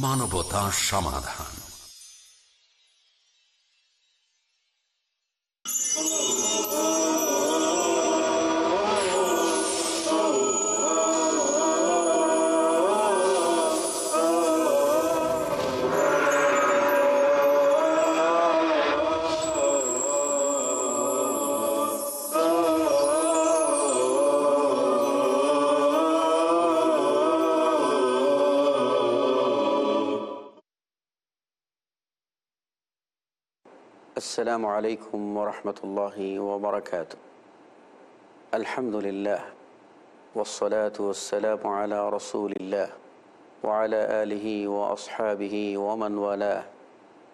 মানবতা সমাধান। السلام عليكم ورحمة الله وبركاته الحمد لله والصلاة والسلام على رسول الله وعلى آله وأصحابه ومن والاه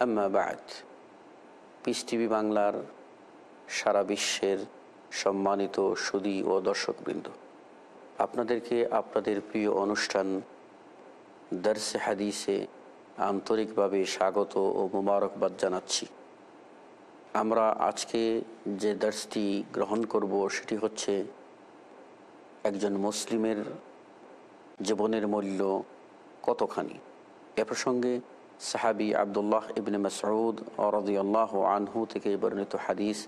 أما بعد piece TV বাংলার সারা বিশ্বের সম্মানিত সুদী ও দর্শকবৃন্দ আপনাদেরকে আপনাদের প্রিয় অনুষ্ঠান দর্শে হাদিসে আন্তরিকভাবে স্বাগত ও মুবারকবাদ জানাচ্ছি আমরা আজকে যে দার্সটি গ্রহণ করব সেটি হচ্ছে একজন মুসলিমের জীবনের মূল্য কতখানি? এ প্রসঙ্গে সাহাবি আবদুল্লাহ ইবনে মাসউদ অরদিয়াল্লাহ আনহু থেকে বর্ণিত হাদিস।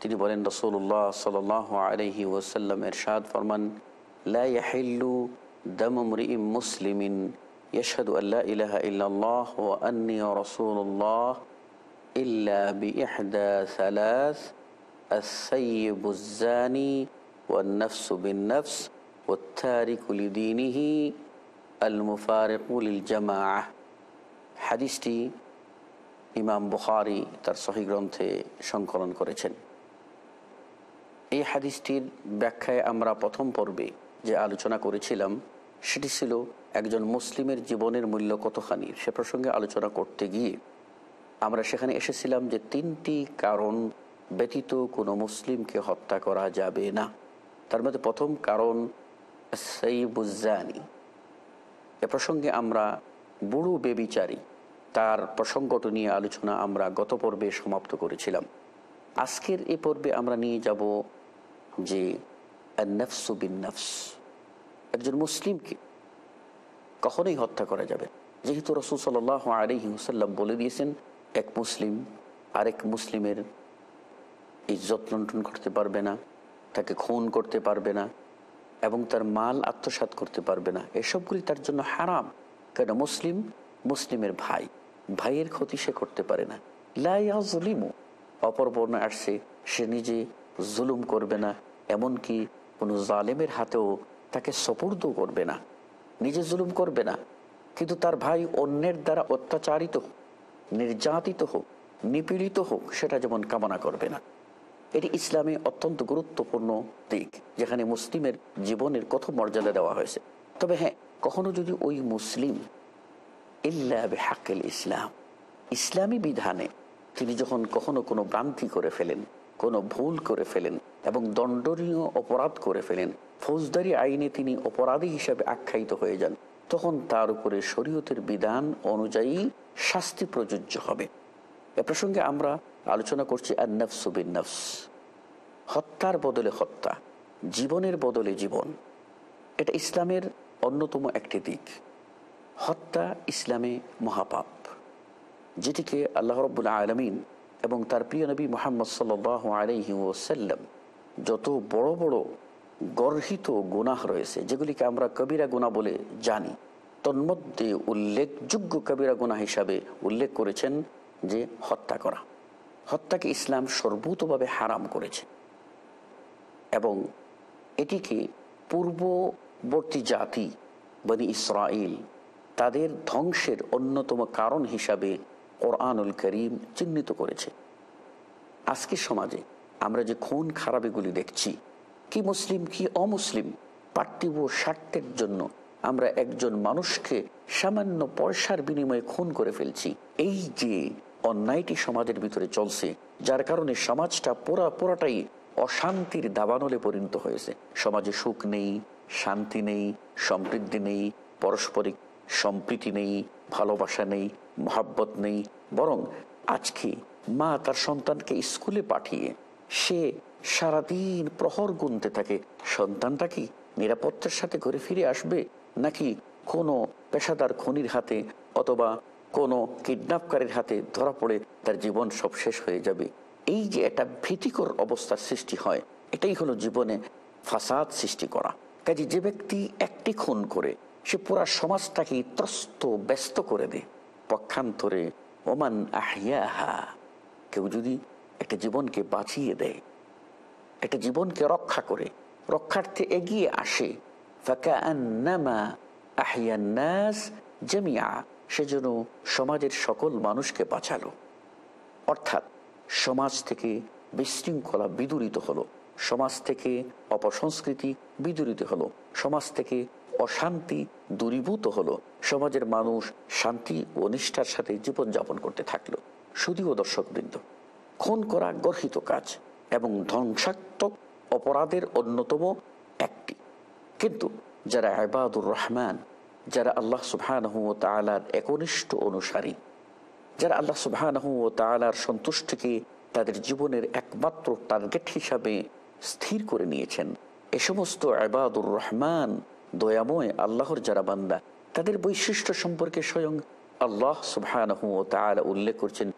তিনি বলেন রসুল্লাহ সাল আলহি ওসাল্লাম এরশাদ ফরমান লাহিল্লু দমরি মুসলিমিন ইশাদ আল্লাহ ইহ ইহ ও আন্নি রসুল্লাহ رسول الله إلا بإحدى ثلاث الثيب الزاني والنفس بالنفس والتارك لدينه المفارق للجماعة হাদিসটি ইমাম বুখারি তার সহি গ্রন্থে সংকলন করেছেন এই হাদিসটির ব্যাখ্যায় আমরা প্রথম পর্বে যে আলোচনা করেছিলাম সেটি ছিল একজন মুসলিমের জীবনের মূল্য কতখানি সে প্রসঙ্গে আলোচনা করতে গিয়ে আমরা সেখানে এসেছিলাম যে তিনটি কারণ ব্যতীত কোনো মুসলিমকে হত্যা করা যাবে না। তার মধ্যে প্রথম কারণ সৈবুজানি এ প্রসঙ্গে আমরা বুড়ো বেবিচারী, তার প্রসঙ্গটি নিয়ে আলোচনা আমরা গত পর্বে সমাপ্ত করেছিলাম। আজকের এই পর্বে আমরা নিয়ে যাব যে নফস একজন মুসলিমকে কখনোই হত্যা করা যাবে যেহেতু রসুল সাল আলহি হুসাল্লাম বলে দিয়েছেন এক মুসলিম, আরেক মুসলিমের ইজ্জত লুণ্ঠন করতে পারবে না, তাকে খুন করতে পারবে না এবং তার মাল আত্মসাত করতে পারবে না। এসবগুলি তার জন্য হারাম, কেন মুসলিম? মুসলিমের ভাই, ভাইয়ের ক্ষতি সে করতে পারে না। লাইয়াজলিমু অপর বর্ণ আসছে, সে নিজে জুলুম করবে না, এমনকি কোনো জালেমের হাতেও তাকে সপর্দ করবে না, নিজে জুলুম করবে না। কিন্তু তার ভাই অন্যের দ্বারা অত্যাচারিত নির্যাতিত হোক, নিপীড়িত হোক, সেটা যেমন কামনা করবে না। এটি ইসলামে অত্যন্ত গুরুত্বপূর্ণ দিক, যেখানে মুসলিমের জীবনের কত মর্যাদা দেওয়া হয়েছে। তবে হ্যাঁ কখনো যদি ওই মুসলিম হাক্কেল ইসলাম, ইসলামী বিধানে তিনি যখন কখনো কোনো ভ্রান্তি করে ফেলেন, কোনো ভুল করে ফেলেন এবং দণ্ডনীয় অপরাধ করে ফেলেন, ফৌজদারি আইনে তিনি অপরাধী হিসাবে আখ্যায়িত হয়ে যান, তখন তার উপরে শরীয়তের বিধান অনুযায়ী শাস্তি প্রযোজ্য হবে। এ প্রসঙ্গে আমরা আলোচনা করছি নফস হত্যার বদলে হত্যা, জীবনের বদলে জীবন। এটা ইসলামের অন্যতম একটি দিক। হত্যা ইসলামে মহাপাপ, যেটিকে আল্লাহ রব্বুল আলমিন এবং তার প্রিয় নবী মোহাম্মদ সাল আলহি ওসাল্লাম যত বড় বড় গর্হিত গুনাহ রয়েছে, যেগুলিকে আমরা কবিরা গুণা বলে জানি তন্মধ্যে উল্লেখযোগ্য কবিরা গুণা হিসাবে উল্লেখ করেছেন যে হত্যা করা। হত্যাকে ইসলাম সর্বতভাবে হারাম করেছে। এবং এটিকে পূর্ববর্তী জাতি বনি ইসরাইল তাদের ধ্বংসের অন্যতম কারণ হিসাবে কোরআনুল করিম চিহ্নিত করেছে। আজকের সমাজে আমরা যে খুন খারাপিগুলি দেখছি, কি মুসলিম, কি অমুসলিম, পার্থিব স্বার্থের জন্য আমরা একজন মানুষকে সামান্য পয়সার বিনিময়ে খুন করে ফেলছি। এই যে অন্যায়টি সমাজের ভিতরে চলছে, যার কারণে সমাজটা পুরা পুরাটাই অশান্তির দাবানলে পরিণত হয়েছে। সমাজে সুখ নেই, শান্তি নেই, সমৃদ্ধি নেই, পারস্পরিক সম্প্রীতি নেই, ভালোবাসা নেই, মহাব্বত নেই। বরং আজকে মা তার সন্তানকে স্কুলে পাঠিয়ে সে সারাদিন প্রহর গুনতে থাকে। সন্তানটা কি নিরাপত্তার সাথে ঘুরে ফিরে আসবে? নাকি কোনো পেশাদার খনির হাতে অথবা কোনো কিডন্যাপকারীর হাতে ধরা পড়ে তার জীবন সব শেষ হয়ে যাবে? এই যে একটা ভীতিকর অবস্থার সৃষ্টি হয়, এটাই হলো জীবনে ফাসাদ সৃষ্টি করা। কাজে যে ব্যক্তি একটি খুন করে, সে পুরা সমাজটাকে ত্রস্ত, ব্যস্ত করে দেয়। পক্ষান্তরে, ওমান আহিয়াহা কেউ যদি একটা জীবনকে বাঁচিয়ে দেয়, একটা জীবনকে রক্ষা করে, রক্ষার্থে এগিয়ে আসে ফাকান্নামা সেজন্য সমাজের সকল মানুষকে বাঁচালো। অর্থাৎ সমাজ থেকে বিশৃঙ্খলা বিদূরিত হলো। সমাজ থেকে অপসংস্কৃতি বিদূরিত হলো। সমাজ থেকে অশান্তি দূরীভূত হলো। সমাজের মানুষ শান্তি ও নিষ্ঠার সাথে জীবনযাপন করতে থাকল। শুধুও দর্শকবৃন্দ, খুন করা গর্হিত কাজ এবং ধ্বংসাত্মক অপরাধের অন্যতম একটি। কিন্তু যারা আবাদুর রহমান, যারা আল্লাহ সুবহানাহু ও তাআলার একনিষ্ঠ অনুসারী, যারা আল্লাহ সুবহানাহু ও তাআলার সন্তুষ্টিকে তাদের জীবনের একমাত্র টার্গেট হিসাবে স্থির করে নিয়েছেন, এ সমস্ত আবাদুর রহমান দয়াময় আল্লাহর যারা বান্দা, তাদের বৈশিষ্ট্য সম্পর্কে স্বয়ং আল্লাহ সুবহানাহু ও তাআলা উল্লেখ করছেন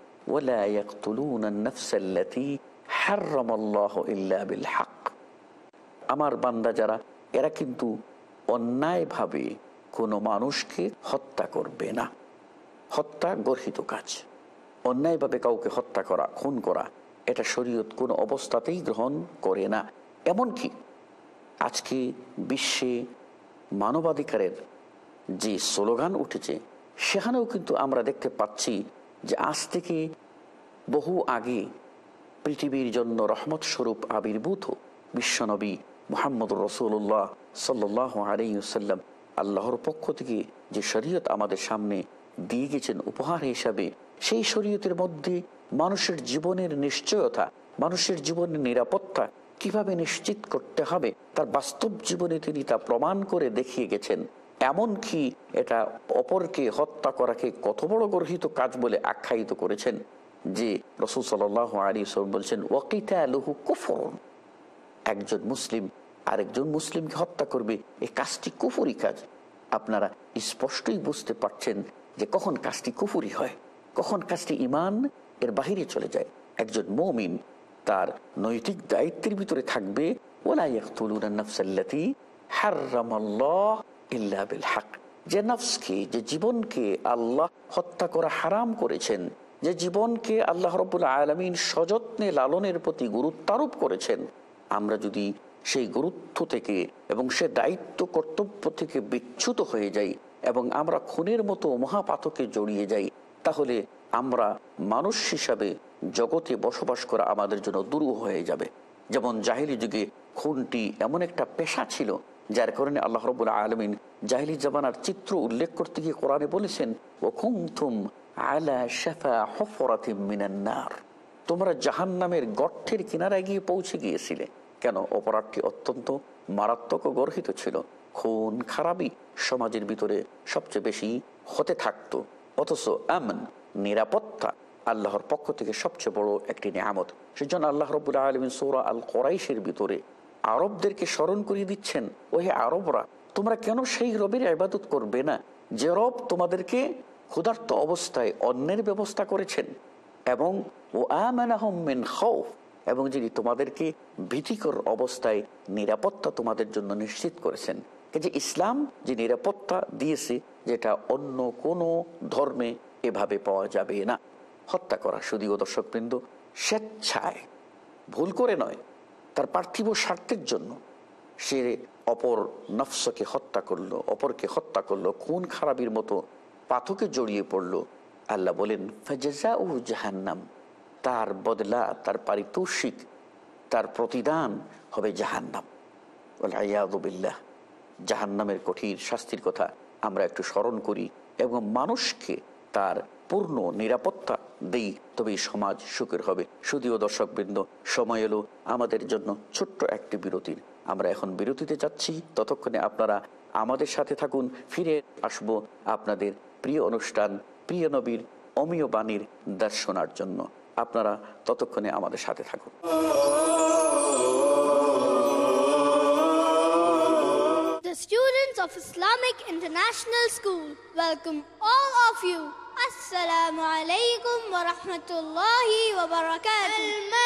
আমার বান্দা যারা এরা কিন্তু অন্যায়ভাবে কোনো মানুষকে হত্যা করবে না। হত্যা গর্হিত কাজ। অন্যায়ভাবে কাউকে হত্যা করা, খুন করা, এটা শরীয়ত কোনো অবস্থাতেই গ্রহণ করে না। এমনকি আজকে বিশ্বে মানবাধিকারের যে স্লোগান উঠেছে, সেখানেও কিন্তু আমরা দেখতে পাচ্ছি যে আজ থেকে বহু আগে পৃথিবীর জন্য রহমত স্বরূপ আবির্ভূত বিশ্বনবী মোহাম্মদ রসুল্লাহ সাল্লাহ আলাইসাল্লাম আল্লাহর পক্ষ থেকে যে শরীয়ত আমাদের সামনে দিয়ে গেছেন উপহার হিসাবে, সেই শরীয়তের মধ্যে মানুষের জীবনের নিশ্চয়তা, মানুষের জীবনের নিরাপত্তা কীভাবে নিশ্চিত করতে হবে, তার বাস্তব জীবনে তিনি তা প্রমাণ করে দেখিয়ে গেছেন। এমনকি এটা অপরকে হত্যা করাকে কত বড় গর্হিত কাজ বলে আখ্যায়িত করেছেন যে রসুল সাল আলী বলছেন ওয়াকিতা লহু কুফরন। একজন মুসলিম আরেকজন মুসলিমকে হত্যা করবে, এই কাজটি কুফুরি কাজ। আপনারা স্পষ্টই বুঝতে পারছেন যে কখন কাজটি কুফুরি হয়, কখন কাজটি ইমান এর বাহিরে চলে যায়। একজন মমিন তার নৈতিক দায়িত্বের ভিতরে থাকবে যে নফসকে, যে জীবনকে আল্লাহ হত্যা করা হারাম করেছেন, যে জীবনকে আল্লাহ রবুল আলমিন সযত্নে লালনের প্রতি গুরুত্বারোপ করেছেন আমরা যদি সেই গুরুত্ব থেকে এবং সে দায়িত্ব, কর্তব্য থেকে বিচ্যুত হয়ে যাই এবং আমরা খুনের মতো মহাপাতকে জড়িয়ে যাই, তাহলে আমরা মানুষ হিসাবে জগতে বসবাস করা আমাদের জন্য দুরূহ হয়ে যাবে। যেমন জাহিলি যুগে খুনটি এমন একটা পেশা ছিল, যার কারণে আল্লাহ রবুল্লা আলমিন জাহিলি জামানার চিত্র উল্লেখ করতে গিয়ে কোরআনে বলেছেন ও খুম থুম আলা শেফা হফরাতিম মিনান্নার তোমরা জাহান নামের গর্থের কিনারায় গিয়ে পৌঁছে গিয়েছিলে। কেন? অপরাধটি অত্যন্ত মারাত্মক ও গর্হিত ছিল। খুন খারাপই সমাজের ভিতরে সবচেয়ে বেশি হতে থাকতো। অথচ এমন নিরাপত্তা আল্লাহর পক্ষ থেকে সবচেয়ে বড় একটি নিয়ামত। সেজন্য আল্লাহ রবুল্লা আলমিন সৌরা আল কোরাইশের ভিতরে আরবদেরকে স্মরণ করিয়ে দিচ্ছেন ও হে আরবরা, তোমরা কেন সেই রবের আবাদত করবে না? যে রব তোমাদেরকে ক্ষুধার্ত অবস্থায় অন্যের ব্যবস্থা করেছেন এবং ও আমেন খৌফ এবং যিনি তোমাদেরকে ভীতিকর অবস্থায় নিরাপত্তা তোমাদের জন্য নিশ্চিত করেছেন। যে ইসলাম যে নিরাপত্তা দিয়েছে, যেটা অন্য কোনো ধর্মে এভাবে পাওয়া যাবে না। হত্যা করা শুধুও দর্শকবৃন্দ স্বেচ্ছায়, ভুল করে নয়, তার পার্থিব স্বার্থের জন্য সে অপর নফসকে হত্যা করল, অপরকে হত্যা করল, খুন খারাপির মতো পাথকে জড়িয়ে পড়ল। আল্লাহ বলেন ফেজা ও জাহান্নাম। তার বদলা, তার পারিতোষিক, তার প্রতিদান হবে জাহান্নাম। আয়াদুবিল্লাহ জাহান্নামের কঠিন শাস্তির কথা আমরা একটু স্মরণ করি এবং মানুষকে তার পূর্ণ নিরাপত্তা দেই। তবেই সমাজ সুখের হবে। শুধুও দর্শকবৃন্দ, সময় এলো আমাদের জন্য ছোট্ট একটি বিরতির। আমরা এখন বিরতিতে যাচ্ছি। ততক্ষণে আপনারা আমাদের সাথে থাকুন। ফিরে আসব আপনাদের প্রিয় অনুষ্ঠান, প্রিয় নবীর অমীয় বাণীর দর্শনার জন্য। আপনারা ততক্ষণে আমাদের সাথে থাকুন The students of of Islamic International School welcome all of you. Assalamu alaikum wa rahmatullahi wa barakatuh.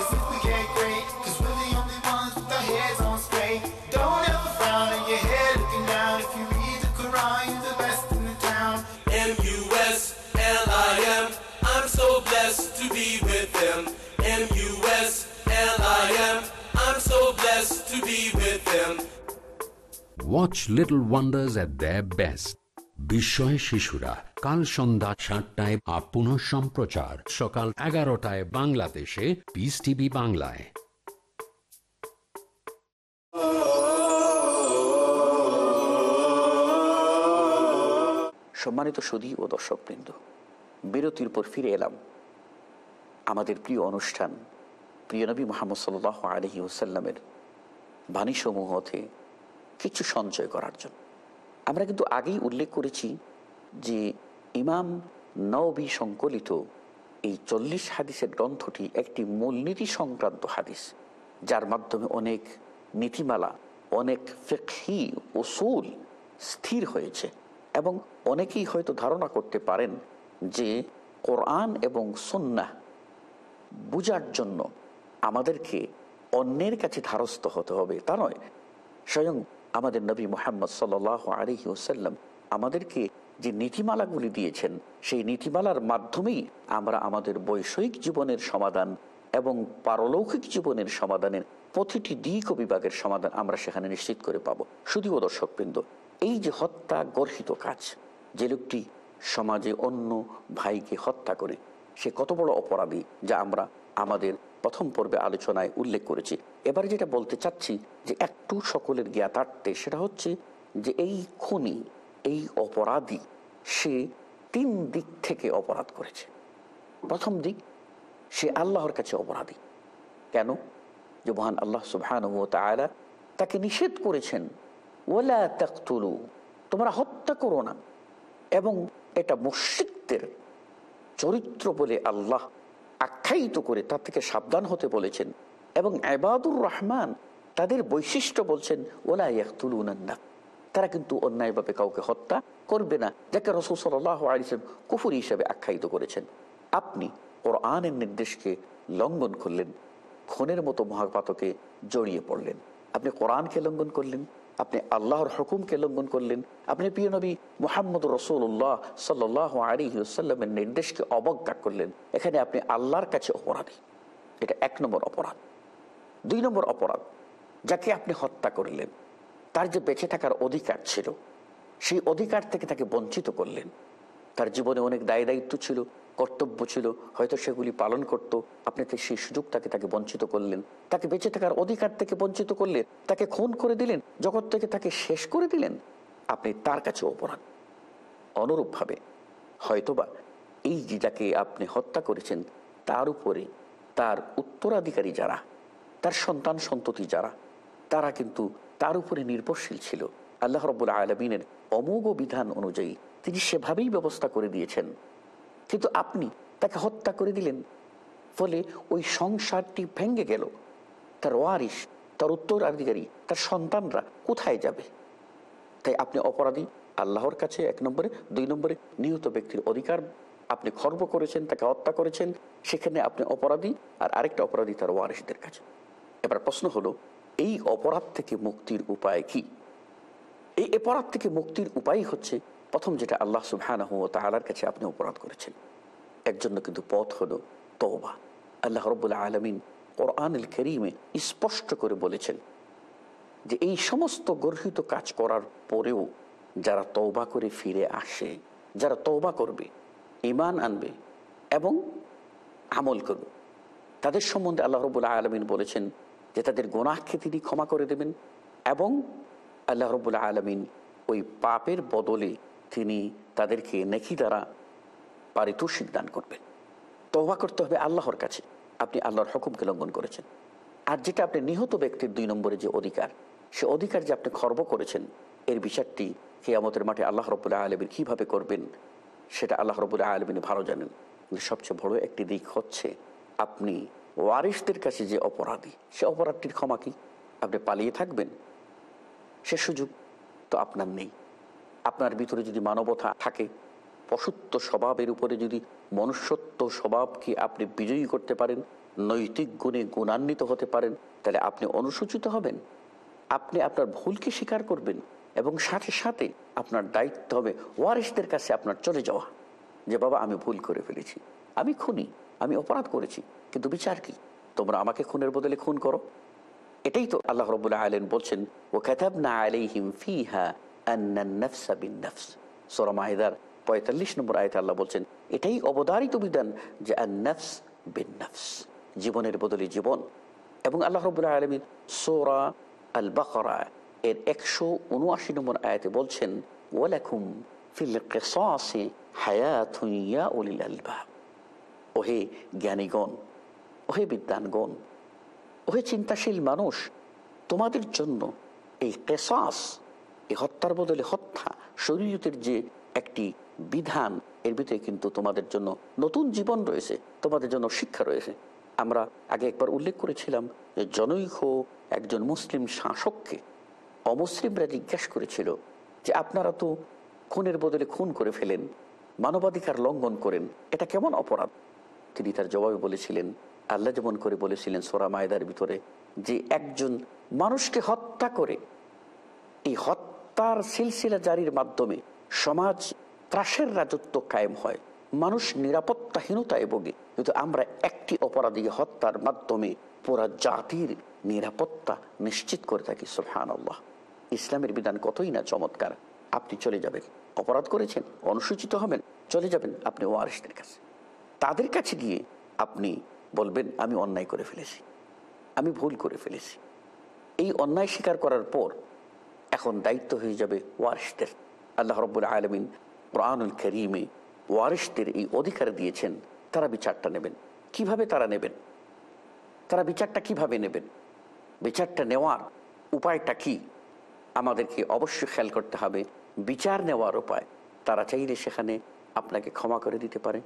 watch little wonders at the best বিস্ময় শিশুরা, কাল সন্ধ্যা সাতটায় আপ পুনঃ সম্প্রচার, সকাল এগারোটায় বাংলাদেশে পিস টিভি বাংলায়। সম্মানিত সুদী ও দর্শকবৃন্দ, বিরতির পর ফিরে এলাম। আমাদের প্রিয় অনুষ্ঠান, প্রিয় নবী মোহাম্মদ সাল আলহি ওসাল্লামের বাণীসমূহ হতে কিছু সঞ্চয় করার জন্য। আমরা কিন্তু আগেই উল্লেখ করেছি যে ইমাম নবী সংকলিত এই চল্লিশ হাদিসের গ্রন্থটি একটি মূলনীতি সংক্রান্ত হাদিস, যার মাধ্যমে অনেক নীতিমালা, অনেক ফেকহি ওসুল স্থির হয়েছে এবং অনেকেই হয়তো ধারণা করতে পারেন যে কোরআন এবং সন্না বুঝার জন্য আমাদেরকে অন্যের কাছে ধারস্থ হতে হবে। তা নয়, স্বয়ং আমাদের নবী মোহাম্মদ সাল আলহি ওসাল্লাম আমাদেরকে যে নীতিমালাগুলি দিয়েছেন, সেই নীতিমালার মাধ্যমেই আমরা আমাদের বৈষয়িক জীবনের সমাধান এবং পারলৌকিক জীবনের সমাধানের প্রতিটি দিক ও বিভাগের সমাধান আমরা সেখানে নিশ্চিত করে পাব। শুধুও দর্শকবৃন্দ, এই যে হত্যা গর্হিত কাজ, যে লোকটি সমাজে অন্য ভাইকে হত্যা করে, সে কত বড় অপরাধী যা আমরা আমাদের প্রথম পর্বে আলোচনায় উল্লেখ করেছি। এবারে যেটা বলতে চাচ্ছি যে একটু সকলের জ্ঞাতার্থে, সেটা হচ্ছে যে এই খুনি, এই অপরাধী, সে তিন দিক থেকে অপরাধ করেছে। প্রথম দিক, সে আল্লাহর কাছে অপরাধী। কেন? যে মহান আল্লাহ সুবহান তাকে নিষেধ করেছেন ওলা তাকতুলু, তোমরা হত্যা করো না। এবং এটা মুশিকদের চরিত্র বলে আল্লাহ আখ্যায়িত করে তার থেকে সাবধান হতে বলেছেন। এবং আবাদুর রহমান তাদের বৈশিষ্ট্য বলছেন, ওলা ইয়াকুলুনান্না তারা কিন্তু অন্যায়ভাবে কাউকে হত্যা করবে না, যাকে রসুল সাল্লাহ আলিসাম কুফুরি হিসেবে আখ্যায়িত করেছেন। আপনি ওর আনের নির্দেশকে লঙ্ঘন করলেন, খুনের মতো মহাপাতকে জড়িয়ে পড়লেন। আপনি কোরআনকে লঙ্ঘন করলেন, আপনি আল্লাহর হুকুমকে লঙ্ঘন করলেন, আপনি প্রিয় নবী মোহাম্মদ রসুল্লাহ সাল্লাহ আলী সাল্লামের নির্দেশকে অবজ্ঞা করলেন। এখানে আপনি আল্লাহর কাছে অপরাধী। এটা এক নম্বর অপরাধ। দুই নম্বর অপরাধ, যাকে আপনি হত্যা করলেন, তার যে বেঁচে থাকার অধিকার ছিল, সেই অধিকার থেকে তাকে বঞ্চিত করলেন। তার জীবনে অনেক দায় দায়িত্ব ছিল, কর্তব্য ছিল, হয়তো সেগুলি পালন করত, আপনি সেই সুযোগ তাকে তাকে বঞ্চিত করলেন। তাকে বেঁচে থাকার অধিকার থেকে বঞ্চিত করলেন, তাকে খুন করে দিলেন, জগৎ থেকে তাকে শেষ করে দিলেন, আপনি তার কাছে অপরাধ। অনুরূপভাবে, হয়তোবা এই যে যাকে আপনি হত্যা করেছেন, তার উপরে তার উত্তরাধিকারী যারা তার সন্তান সন্ততি যারা, তারা কিন্তু তার উপরে নির্ভরশীল ছিল। আল্লাহ রব্বুল আলমিনের অমোঘ বিধান অনুযায়ী তিনি সেভাবেই ব্যবস্থা করে দিয়েছেন। কিন্তু আপনি তাকে হত্যা করে দিলেন। ফলে ওই সংসারটি ভেঙে গেল। তার ওয়ারিস তার উত্তরাধিকারী, তার সন্তানরা কোথায় যাবে? তাই আপনি অপরাধী, আল্লাহর কাছে এক নম্বরে, দুই নম্বরে নিহত ব্যক্তির অধিকার আপনি খর্ব করেছেন, তাকে হত্যা করেছেন, সেখানে আপনি অপরাধী আর আরেকটা অপরাধী তার ওয়ারিসদের কাছে। এবার প্রশ্ন হলো, এই অপরাধ থেকে মুক্তির উপায় কি? এই অপরাধ থেকে মুক্তির উপায় হচ্ছে প্রথম যেটা আল্লাহ সুবহানাহ তাআলার কাছে আপনি অপরাধ করেছেন। এর জন্য কিন্তু পথ হলো তওবা। আল্লাহ রব্বুল আলমিন কোরআনুল করিমে স্পষ্ট করে বলেছেন যে এই সমস্ত গর্হিত কাজ করার পরেও যারা তওবা করে ফিরে আসে, যারা তওবা করবে ইমান আনবে এবং আমল করবে, তাদের সম্বন্ধে আল্লাহ রবুল্লা আলমিন বলেছেন যে তাদের গোনাহকে তিনি ক্ষমা করে দেবেন এবং আল্লাহ রবুল্লা আলমিন ওই পাপের বদলে তিনি তাদেরকে নেকি দ্বারা পারিতোষিক দান করবেন। তবা করতে হবে আল্লাহর কাছে। আপনি আল্লাহর হুকুমকে লঙ্ঘন করেছেন। আর যেটা আপনি নিহত ব্যক্তির দুই নম্বরে যে অধিকার, সে অধিকার যে আপনি খর্ব করেছেন, এর বিচারটি কেয়ামতের মাঠে আল্লাহ রবুল্লাহ আলমিন কীভাবে করবেন, সেটা আল্লাহ রবুল্লাহ আলমিন ভালো জানেন। সবচেয়ে বড় একটি দিক হচ্ছে আপনি ওয়ারিসদের কাছে যে অপরাধী, সে অপরাধটির ক্ষমা কি? আপনি পালিয়ে থাকবেন? সে সুযোগ তো আপনার নেই। আপনার ভিতরে যদি মানবতা থাকে, পশুত্ব স্বভাবের উপরে যদি মনুষ্যত্ব স্বভাবকে আপনি বিজয়ী করতে পারেন, নৈতিক গুণে গুণান্বিত হতে পারেন, তাহলে আপনি অনুসূচিত হবেন। আপনি আপনার ভুলকে স্বীকার করবেন এবং সাথে সাথে আপনার দায়িত্ব হবে ওয়ারিসদের কাছে আপনার চলে যাওয়া। যে, বাবা, আমি ভুল করে ফেলেছি। আমি খুনি। আমি অপরাধ করেছি। কিন্তু বিচার কি? তোমরা আমাকে খুনের বদলে খুন করো। এটাই তো আল্লাহ রবুল্লাহ আলেন বলছেন ও খেতাব না আলাইহিম ফিহা নফস সোরা মাহিদার পঁয়তাল্লিশ নম্বর আয়তে আল্লাহ বলছেন, এটাই অবদারিত বিধান যে নফস জীবনের বদলে জীবন। এবং আল্লাহ রবুল্লাহ আলমী সোরা আল বাকরা এর একশো উনআশি নম্বর আয়াতে বলছেন ওয়ালাকুম ফিল কেসে হায়াতুন ইয়া উলিল আলবাব। ওহে জ্ঞানীগণ ওহে বিদ্যানগণ ওহে চিন্তাশীল মানুষ, তোমাদের জন্য এই কেসাস, এই হত্যার বদলে হত্যা, শরীয়তের যে একটি বিধান, এর ভিতরে কিন্তু তোমাদের জন্য নতুন জীবন রয়েছে, তোমাদের জন্য শিক্ষা রয়েছে। আমরা আগে একবার উল্লেখ করেছিলাম যে জনৈক একজন মুসলিম শাসককে অমুসলিমরা জিজ্ঞাসা করেছিল যে, আপনারা তো খুনের বদলে খুন করে ফেলেন, মানবাধিকার লঙ্ঘন করেন, এটা কেমন অপরাধ? তিনি তার জবাবে বলেছিলেন আল্লাহ যেমন করে বলেছিলেন সোরা মায়দার ভিতরে যে একজন মানুষকে হত্যা করে, এই হত্যার সিলসিলা জারির মাধ্যমে সমাজ ত্রাসের রাজত্ব কায়েম হয়, মানুষ নিরাপত্তাহীনতায় ভোগে। কিন্তু আমরা একটি অপরাধী হত্যার মাধ্যমে পুরা জাতির নিরাপত্তা নিশ্চিত করে থাকি সোহান আল্লাহ ইসলামের বিধান কতই না চমৎকার। আপনি চলে যাবেন, অপরাধ করেছেন, অনুসূচিত হবেন, চলে যাবেন আপনি ওয়ারিসদের কাছে। তাদের কাছে গিয়ে আপনি বলবেন, আমি অন্যায় করে ফেলেছি। আমি ভুল করে ফেলেছি। এই অন্যায় স্বীকার করার পর এখন দায়িত্ব হয়ে যাবে ওয়ারিসদের আল্লাহ রব্বুল আলমিন কোরআনুল করিমে ওয়ারিসদের এই অধিকার দিয়েছেন, তারা বিচারটা নেবেন। কীভাবে তারা নেবেন? তারা বিচারটা কীভাবে নেবেন? বিচারটা নেওয়ার উপায়টা কি? আমাদেরকে অবশ্যই খেয়াল করতে হবে। বিচার নেওয়ার উপায়, তারা চাইলে সেখানে আপনাকে ক্ষমা করে দিতে পারে।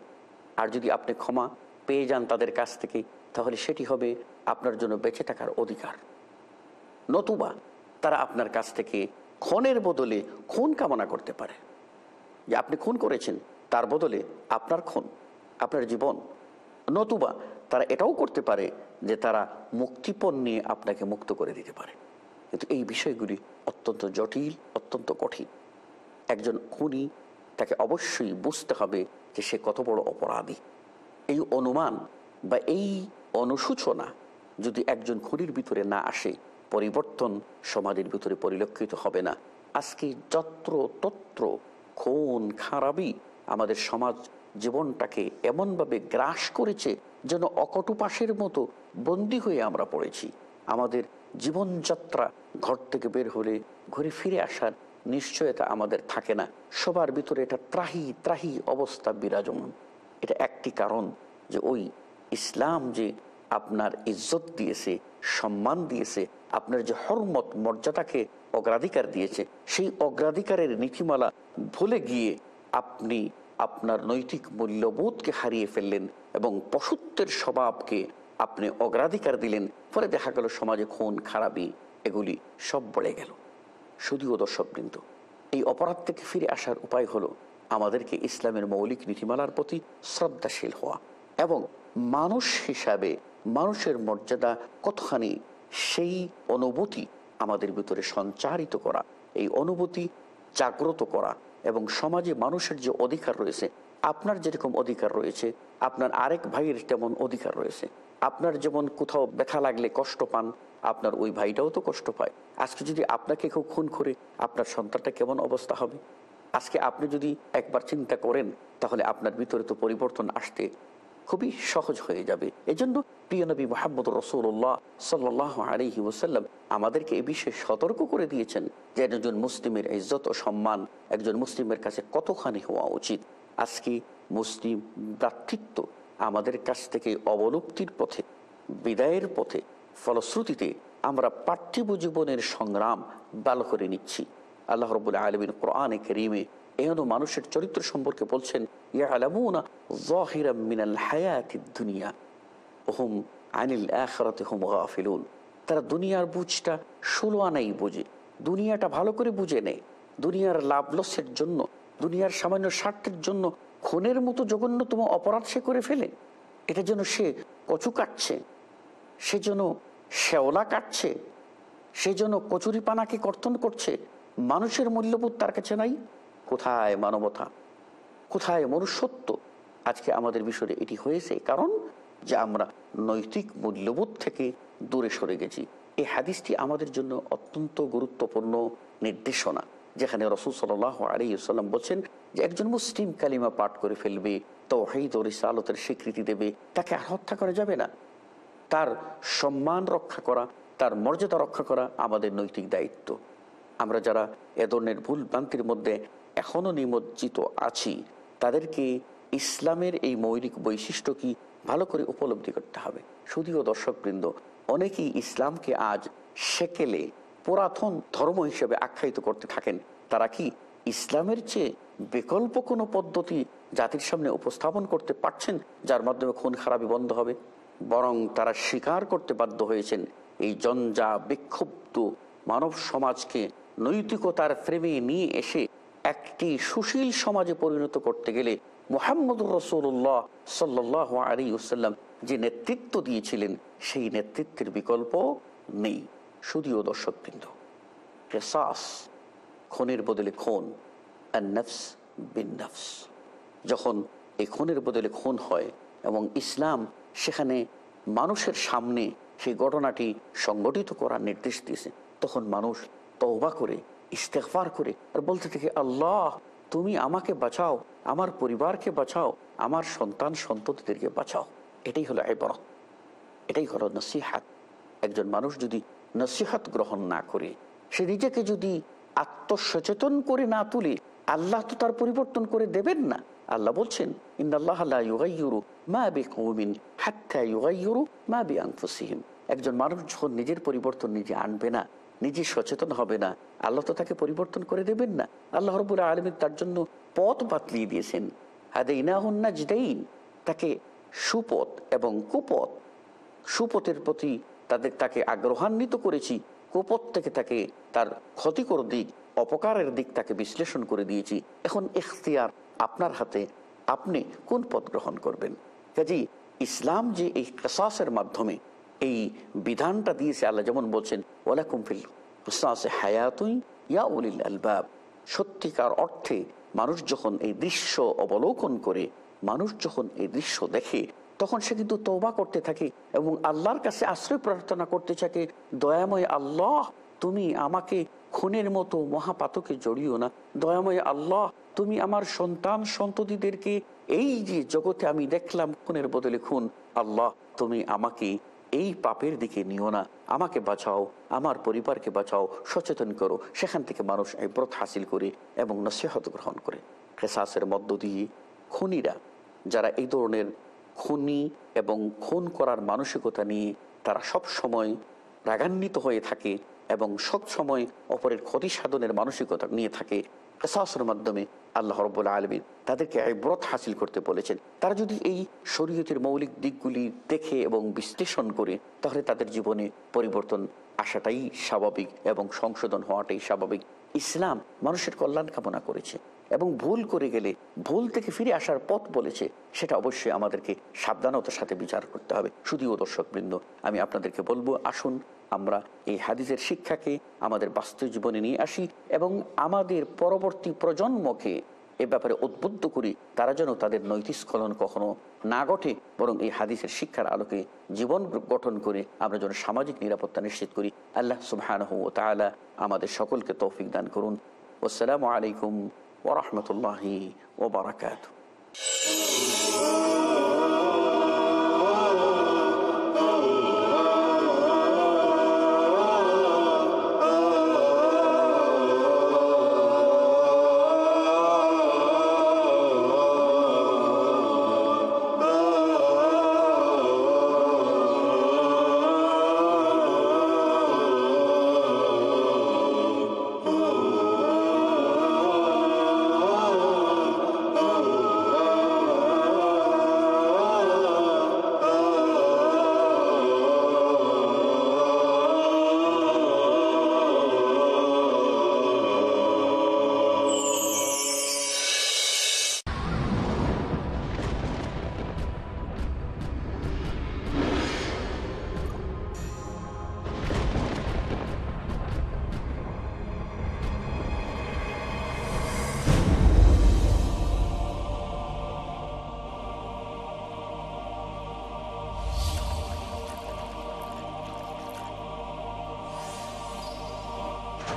আর যদি আপনি ক্ষমা পেয়ে যান তাদের কাছ থেকে, তাহলে সেটি হবে আপনার জন্য বেঁচে থাকার অধিকার। নতুবা তারা আপনার কাছ থেকে খুনের বদলে খুন কামনা করতে পারে। যে আপনি খুন করেছেন, তার বদলে আপনার খুন, আপনার জীবন। নতুবা তারা এটাও করতে পারে যে তারা মুক্তিপণ নিয়ে আপনাকে মুক্ত করে দিতে পারে। কিন্তু এই বিষয়গুলি অত্যন্ত জটিল, অত্যন্ত কঠিন। একজন খুনি, তাকে অবশ্যই বুঝতে হবে যে সে কত বড় অপরাধী। এই অনুমান বা এই অনুসূচনা যদি একজন খুনির ভিতরে না আসে, পরিবর্তন সমাজের ভিতরে পরিলক্ষিত হবে না। আজকে যত্র তত্র খুন খারাপই আমাদের সমাজ জীবনটাকে এমনভাবে গ্রাস করেছে যেন অকটুপাশের মতো বন্দী হয়ে আমরা পড়েছি। আমাদের জীবনযাত্রা ঘর থেকে বের হলে ঘুরে ফিরে আসার নিশ্চয়তা আমাদের থাকে না। সবার ভিতরে এটা ত্রাহি ত্রাহি অবস্থা বিরাজমান। এটা একটি কারণ যে ওই ইসলাম যে আপনার ইজ্জত দিয়েছে, সম্মান দিয়েছে, আপনার যে হরমত, মর্যাদাকে অগ্রাধিকার দিয়েছে, সেই অগ্রাধিকারের নীতিমালা ভুলে গিয়ে আপনি আপনার নৈতিক মূল্যবোধকে হারিয়ে ফেললেন এবং পশুত্বের স্বভাবকে আপনি অগ্রাধিকার দিলেন, ফলে দেখা গেল সমাজে খুন, খারাপি এগুলি সব বলে গেল। শুধুও দর্শকবৃন্দ, এই অপরাধ থেকে ফিরে আসার উপায় হলো আমাদেরকে ইসলামের মৌলিক নীতিমালার প্রতি শ্রদ্ধাশীল হওয়া এবং মানুষ হিসাবে মানুষের মর্যাদা কতখানি, সেই অনুভূতি আমাদের ভিতরে সঞ্চারিত করা, এই অনুভূতি জাগ্রত করা এবং সমাজে মানুষের যে অধিকার রয়েছে, আপনার যেরকম অধিকার রয়েছে, আপনার আরেক ভাইয়ের তেমন অধিকার রয়েছে। আপনার যেমন কোথাও ব্যথা লাগলে কষ্ট পান, আপনার ওই ভাইটাও তো কষ্ট পায়। আজকে যদি আপনাকে কেউ খুন করে, আপনার সন্তানটা কেমন অবস্থা হবে? আজকে আপনি যদি একবার চিন্তা করেন, তাহলে আপনার ভিতরে তো পরিবর্তন আসতে খুবই সহজ হয়ে যাবে। এজন্য প্রিয় নবী মোহাম্মদ রসুল্লাহ সাল্লাহ আলহি ওসাল্লাম আমাদেরকে এ বিষয়ে সতর্ক করে দিয়েছেন যে একজন মুসলিমের ইজ্জত ও সম্মান, একজন মুসলিমের কাছে কতখানি হওয়া উচিত। আজকে মুসলিম ভ্রাতৃত্ব আমাদের কাছ থেকে অবলুপ্তির পথে, বিদায়ের পথে, ফলশ্রুতিতে আমরা পার্থিব জীবনের সংগ্রাম ভালো করে নিচ্ছি। আল্লাহ রবুল্লা আলমিন কোরআনে করিমে এহেন মানুষের চরিত্র সম্পর্কে বলছেন ইয়া মিনাল দুনিয়া তারা দুনিয়ার বুঝটা ষোলো আনাই বোঝে, দুনিয়াটা ভালো করে বুঝে নেয়। দুনিয়ার লাভ লসের জন্য, দুনিয়ার সামান্য স্বার্থের জন্য খুনের মতো জঘন্যতম অপরাধ সে করে ফেলে। এটা যেন সে কচু কাটছে, সে যেন শেওলা কাটছে, সে যেন কচুরি পানাকে কর্তন করছে মানুষের মূল্যবোধ তার কাছে নাই? কোথায় মানবতা? কোথায় মনুষ্যত্ব? আজকে আমাদের বিষয়ে এটি হয়েছে কারণ যে আমরা নৈতিক মূল্যবোধ থেকে দূরে সরে গেছি। এই হাদিসটি আমাদের জন্য অত্যন্ত গুরুত্বপূর্ণ নির্দেশনা, যেখানে রসুল সাল্লাহ আলিয়াল্লাম বলছেন যে একজন মুসলিম কালিমা পাঠ করে ফেলবে তো হেদ রিসালতের স্বীকৃতি দেবে, তাকে আর হত্যা করা যাবে না। তার সম্মান রক্ষা করা, তার মর্যাদা রক্ষা করা আমাদের নৈতিক দায়িত্ব। আমরা যারা এ ধরনের ভুল ভ্রান্তির মধ্যে এখনও নিমজ্জিত আছি, তাদেরকে ইসলামের এই মৌলিক বৈশিষ্ট্য কি ভালো করে উপলব্ধি করতে হবে। শুধুও দর্শকবৃন্দ, অনেকেই ইসলামকে আজ সেকেলে পুরাতন ধর্ম হিসেবে আখ্যায়িত করতে থাকেন। তারা কি ইসলামের চেয়ে বিকল্প কোনো পদ্ধতি জাতির সামনে উপস্থাপন করতে পারছেন, যার মাধ্যমে খুন খারাপি বন্ধ হবে? বরং তারা স্বীকার করতে বাধ্য হয়েছেন, এই জঞ্জা বিক্ষুব্ধ মানব সমাজকে নৈতিকতার ফ্রেমে নিয়ে এসে একটি সুশীল সমাজে পরিণত করতে গেলে মোহাম্মদ রসুল্লাহ সাল্লাহ আলী ওসাল্লাম যে নেতৃত্ব দিয়েছিলেন, সেই নেতৃত্বের বিকল্প নেই। শুধুও দর্শকবৃন্দ, কেসাস, খুনের বদলে খুন বিন যখন এই খুনের বদলে খুন হয় এবং ইসলাম সেখানে মানুষের সামনে সেই ঘটনাটি সংগঠিত করার নির্দেশ দিয়েছে, তখন মানুষ তওবা করে ইস্তেকফার করে আর বলতে থাকে, আল্লাহ, তুমি আমাকে বাঁচাও, আমার পরিবারকে বাঁচাও, আমার সন্তান সন্ততিদেরকে বাঁচাও। এটাই হলো এবরত এটাই হলো নসিহাত। একজন মানুষ যদি নসিহাত গ্রহণ না করে, সে নিজেকে যদি আত্মসচেতন করে না তুলে, আল্লাহ তো তার পরিবর্তন করে দেবেন না। আল্লাহ বলছেন একজন মানুষ যখন নিজের পরিবর্তন নিজে আনবে না নিজে সচেতন হবে না। আল্লাহ তো তাকে পরিবর্তন করে দেবেন না। আল্লাহ রবুল আলমী তার জন্য পথ বাতলিয়ে দিয়েছেন। হাদেইনাহন্নাজদাইন তাকে সুপথ এবং কুপথ। সুপথের প্রতি তাদের তাকে আগ্রহান্বিত করেছি। কুপথ থেকে তাকে তার ক্ষতিকর দিক, অপকারের দিক তাকে বিশ্লেষণ করে দিয়েছি। এখন এখতিয়ার আপনার হাতে, আপনি কোন পথ গ্রহণ করবেন? কাজী ইসলাম যে এই কেসাসের মাধ্যমে এই বিধানটা দিয়েছে আল্লাহ, যেমন বলছেন সত্যিকার অর্থে মানুষ যখন এই দৃশ্য অবলোকন করে, মানুষ যখন এই দৃশ্য দেখে, তখন সে কিন্তু তৌবা করতে থাকে এবং আল্লাহর কাছে আশ্রয় প্রার্থনা করতে থাকে, দয়াময় আল্লাহ, তুমি আমাকে খুনের মতো মহাপাতকে জড়িও না। দয়াময় আল্লাহ, তুমি আমার সন্তান সন্ততিদেরকে এই যে জগতে আমি দেখলাম, খুনের বদলে খুন। আল্লাহ, তুমি আমাকে এই পাপের দিকে নিও না। আমাকে বাঁচাও, আমার পরিবারকে বাঁচাও, সচেতন করো। সেখান থেকে মানুষ এই ব্রত হাসিল করে এবং নসিহত গ্রহণ করে। খেসাসের মধ্য দিয়ে খুনিরা, যারা এই ধরনের খুনি এবং খুন করার মানসিকতা নিয়ে তারা সব সময় রাগান্বিত হয়ে থাকে এবং সব সময় অপরের ক্ষতি সাধনের মানসিকতা নিয়ে থাকে কেসাসের মাধ্যমে আল্লাহ রব্বুল আলমী তাদেরকে ব্রত হাসিল করতে বলেছেন। তারা যদি এই শরীয়তের মৌলিক দিকগুলি দেখে এবং বিশ্লেষণ করে, তাহলে তাদের জীবনে পরিবর্তন আসাটাই স্বাভাবিক এবং সংশোধন হওয়াটাই স্বাভাবিক। ইসলাম মানুষের কল্যাণ কামনা করেছে। এবং ভুল করে গেলে, ভুল থেকে ফিরে আসার পথ বলেছে, সেটা অবশ্যই আমাদেরকে সাবধানতার সাথে বিচার করতে হবে। শুধুও দর্শকবৃন্দ, আমি আপনাদেরকে বলব, আসুন আমরা এই হাদিসের শিক্ষাকে আমাদের বাস্তব জীবনে নিয়ে আসি এবং আমাদের পরবর্তী প্রজন্মকে এ ব্যাপারে উদ্বুদ্ধ করি, তারা যেন তাদের নৈতিক স্খলন কখনো না ঘটে, বরং এই হাদিসের শিক্ষার আলোকে জীবন গঠন করে আমরা যেন সামাজিক নিরাপত্তা নিশ্চিত করি। আল্লাহ সুবহান ও আমাদের সকলকে তৌফিক দান করুন। আসসালামু আলাইকুম ورحمة الله وبركاته.